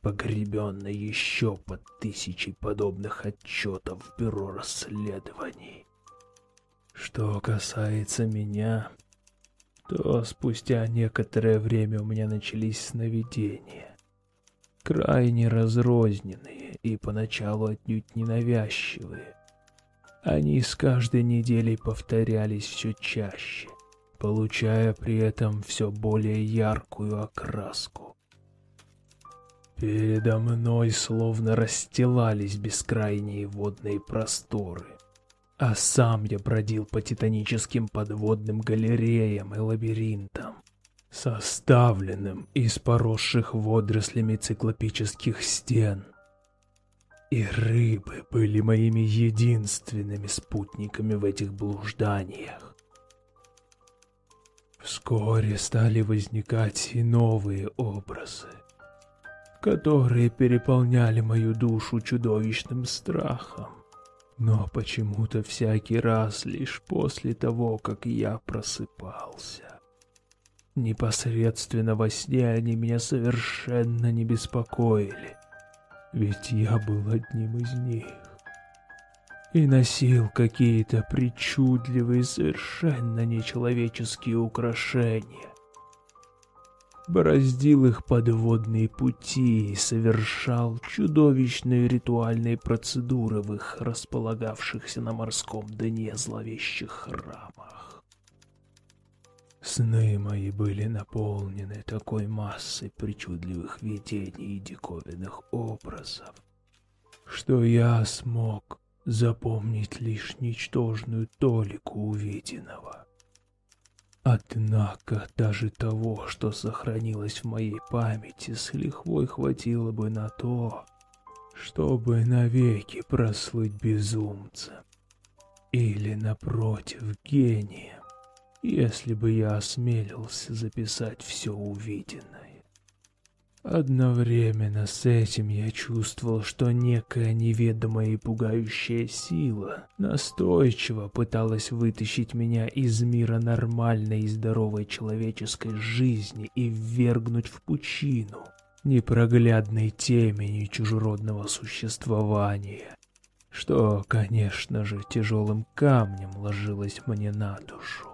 погребенной еще под тысячей подобных отчетов в бюро расследований. Что касается меня, то спустя некоторое время у меня начались сновидения, крайне разрозненные, и поначалу отнюдь ненавязчивые. Они с каждой неделей повторялись все чаще, получая при этом все более яркую окраску. Передо мной словно расстилались бескрайние водные просторы, а сам я бродил по титаническим подводным галереям и лабиринтам, составленным из поросших водорослями циклопических стен, и рыбы были моими единственными спутниками в этих блужданиях. Вскоре стали возникать и новые образы, которые переполняли мою душу чудовищным страхом. Но почему-то всякий раз лишь после того, как я просыпался. Непосредственно во сне они меня совершенно не беспокоили. Ведь я был одним из них. И носил какие-то причудливые, совершенно нечеловеческие украшения. Бороздил их подводные пути и совершал чудовищные ритуальные процедуры в их располагавшихся на морском дне зловещих храмах. Сны мои были наполнены такой массой причудливых видений и диковинных образов, что я смог запомнить лишь ничтожную толику увиденного. Однако даже того, что сохранилось в моей памяти, с лихвой хватило бы на то, чтобы навеки прослыть безумцем. Или, напротив, гением если бы я осмелился записать все увиденное. Одновременно с этим я чувствовал, что некая неведомая и пугающая сила настойчиво пыталась вытащить меня из мира нормальной и здоровой человеческой жизни и ввергнуть в пучину непроглядной темени чужеродного существования, что, конечно же, тяжелым камнем ложилось мне на душу.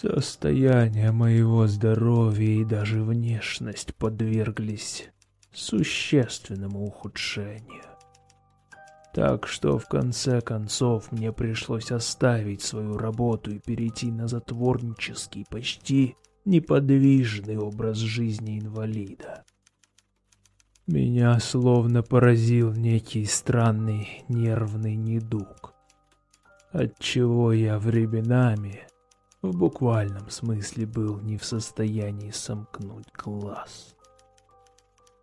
Состояние моего здоровья и даже внешность подверглись существенному ухудшению. Так что в конце концов мне пришлось оставить свою работу и перейти на затворнический, почти неподвижный образ жизни инвалида. Меня словно поразил некий странный нервный недуг, отчего я временами в буквальном смысле был не в состоянии сомкнуть глаз.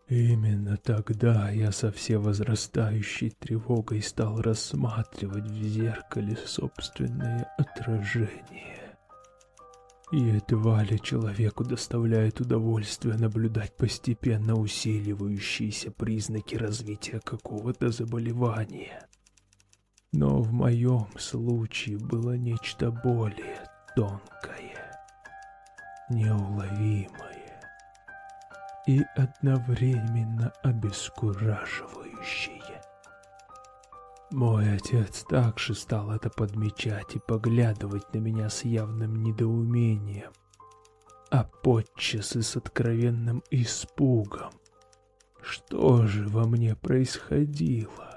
Именно тогда я со все возрастающей тревогой стал рассматривать в зеркале собственное отражение. И едва ли человеку доставляет удовольствие наблюдать постепенно усиливающиеся признаки развития какого-то заболевания. Но в моем случае было нечто более тонкое, неуловимое и одновременно обескураживающее. Мой отец также стал это подмечать и поглядывать на меня с явным недоумением, а подчас и с откровенным испугом. Что же во мне происходило?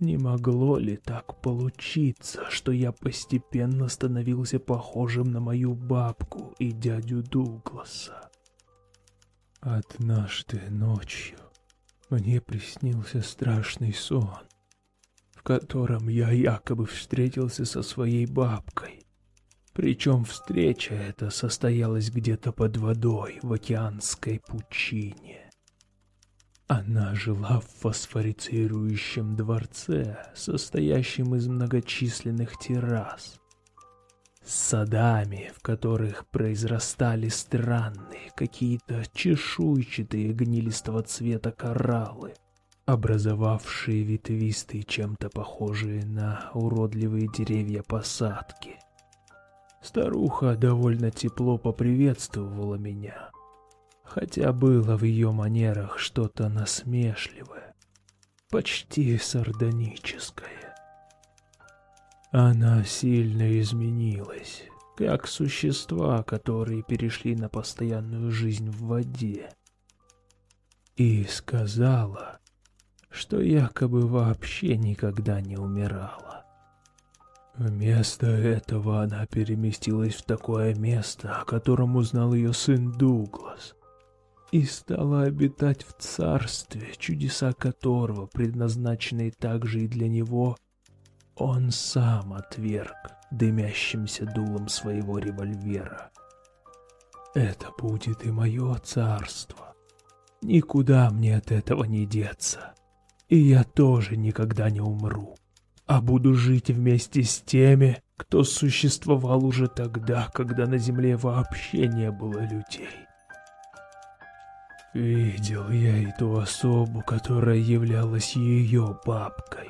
Не могло ли так получиться, что я постепенно становился похожим на мою бабку и дядю Дугласа? Однажды ночью мне приснился страшный сон, в котором я якобы встретился со своей бабкой. Причем встреча эта состоялась где-то под водой в океанской пучине. Она жила в фосфорицирующем дворце, состоящем из многочисленных террас, с садами, в которых произрастали странные, какие-то чешуйчатые гнилистого цвета кораллы, образовавшие ветвистые, чем-то похожие на уродливые деревья посадки. Старуха довольно тепло поприветствовала меня, хотя было в ее манерах что-то насмешливое, почти сардоническое. Она сильно изменилась, как существа, которые перешли на постоянную жизнь в воде. И сказала, что якобы вообще никогда не умирала. Вместо этого она переместилась в такое место, о котором узнал ее сын Дуглас и стала обитать в царстве, чудеса которого, предназначенные также и для него, он сам отверг дымящимся дулом своего револьвера. Это будет и мое царство. Никуда мне от этого не деться. И я тоже никогда не умру, а буду жить вместе с теми, кто существовал уже тогда, когда на земле вообще не было людей. Видел я и ту особу, которая являлась ее бабкой.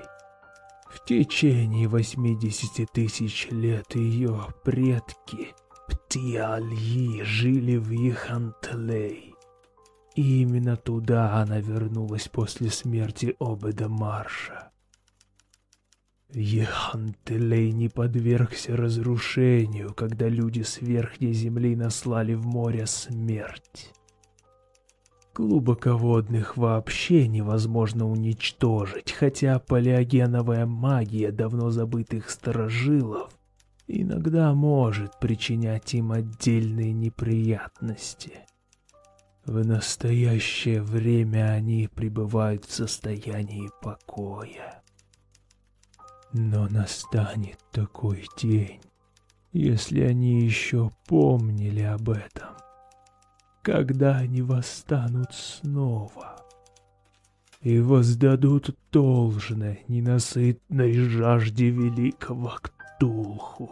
В течение 80 тысяч лет ее предки Птиальи жили в Ихантлей. И именно туда она вернулась после смерти Обеда Марша. Ехантелей не подвергся разрушению, когда люди с верхней земли наслали в море смерть. Глубоководных вообще невозможно уничтожить, хотя палеогеновая магия давно забытых старожилов иногда может причинять им отдельные неприятности. В настоящее время они пребывают в состоянии покоя. Но настанет такой день, если они еще помнили об этом, когда они восстанут снова и воздадут должное ненасытной жажде великого Ктулху.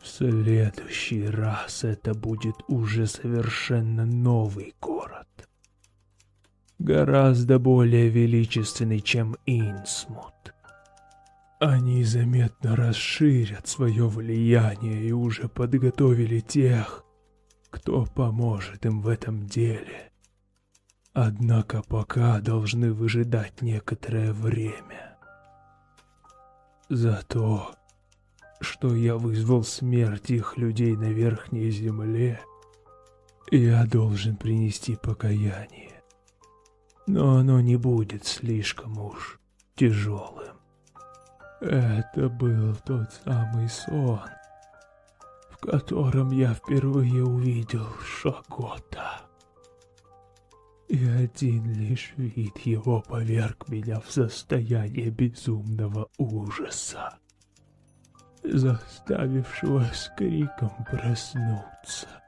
В следующий раз это будет уже совершенно новый город. Гораздо более величественный, чем Инсмут. Они заметно расширят свое влияние и уже подготовили тех, кто поможет им в этом деле. Однако пока должны выжидать некоторое время. За то, что я вызвал смерть их людей на верхней земле, я должен принести покаяние. Но оно не будет слишком уж тяжелым. Это был тот самый сон, котором я впервые увидел Шагота и один лишь вид его поверг меня в состояние безумного ужаса, заставившего с криком проснуться.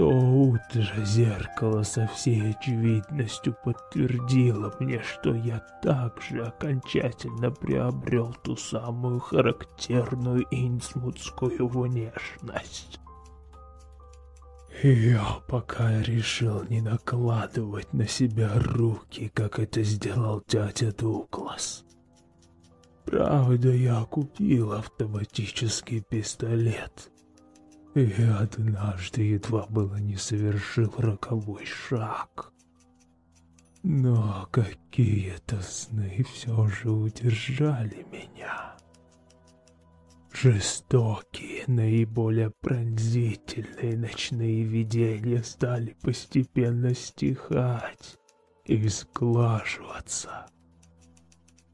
То утро зеркало со всей очевидностью подтвердило мне, что я также окончательно приобрел ту самую характерную инсмутскую внешность. Я пока решил не накладывать на себя руки, как это сделал дядя Дуглас. Правда, я купил автоматический пистолет. И однажды едва было не совершил роковой шаг. Но какие-то сны все же удержали меня. Жестокие, наиболее пронзительные ночные видения стали постепенно стихать и сглаживаться.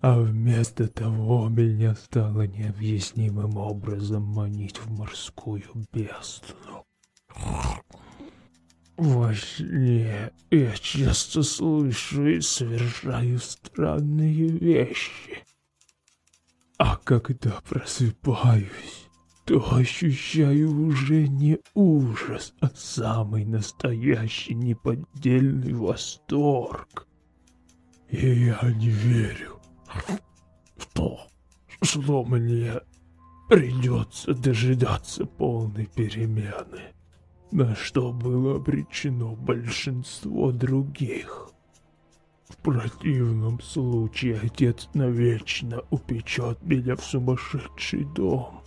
А вместо того меня стало необъяснимым образом манить в морскую бездну. Во сне я часто слышу и совершаю странные вещи. А когда просыпаюсь, то ощущаю уже не ужас, а самый настоящий неподдельный восторг. И я не верю то, что мне придется дожидаться полной перемены, на что было обречено большинство других. В противном случае отец навечно упечет меня в сумасшедший дом,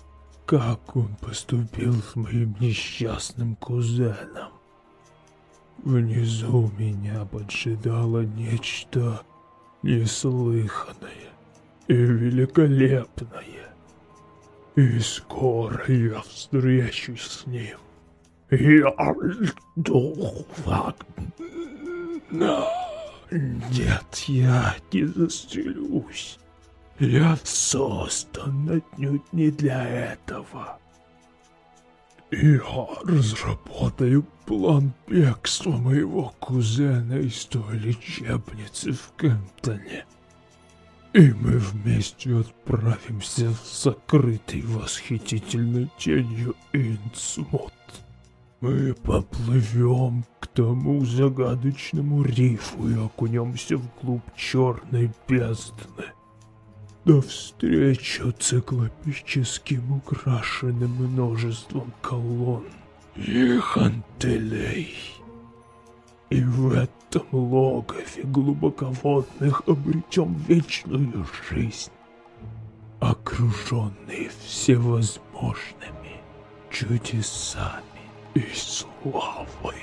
как он поступил с моим несчастным кузеном. Внизу меня поджидало нечто неслыханное и великолепное. И скоро я встречусь с ним. Я жду нет, я не застрелюсь. Я создан отнюдь не для этого. Я разработаю план бегства моего кузена из той лечебницы в Кемптоне. И мы вместе отправимся в сокрытый восхитительной тенью Инсмут. Мы поплывем к тому загадочному рифу и окунемся вглубь черной бездны. До встречи циклопическим украшенным множеством колонн и хантелей. И в этом логове глубоководных обретем вечную жизнь, окруженные всевозможными чудесами и славой.